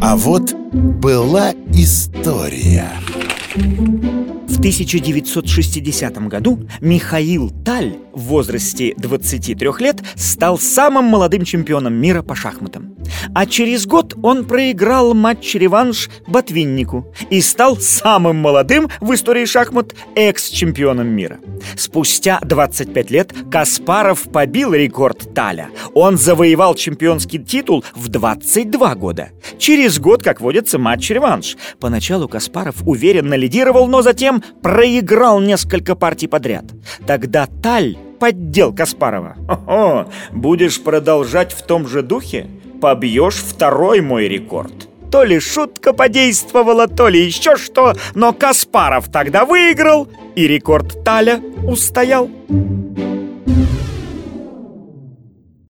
А вот была история. В 1960 году Михаил Таль в возрасте 23 лет стал самым молодым чемпионом мира по шахматам. А через год он проиграл матч-реванш Ботвиннику и стал самым молодым в истории шахмат экс-чемпионом мира. Спустя 25 лет Каспаров побил рекорд Таля. Он завоевал чемпионский титул в 22 года. Через год, как водится, матч-реванш. Поначалу Каспаров уверенно лидировал, но затем проиграл несколько партий подряд. Тогда Таль поддел Каспарова. О, будешь продолжать в том же духе? Побьешь второй мой рекорд. То ли шутка подействовала, то ли еще что, но Каспаров тогда выиграл, и рекорд Таля устоял.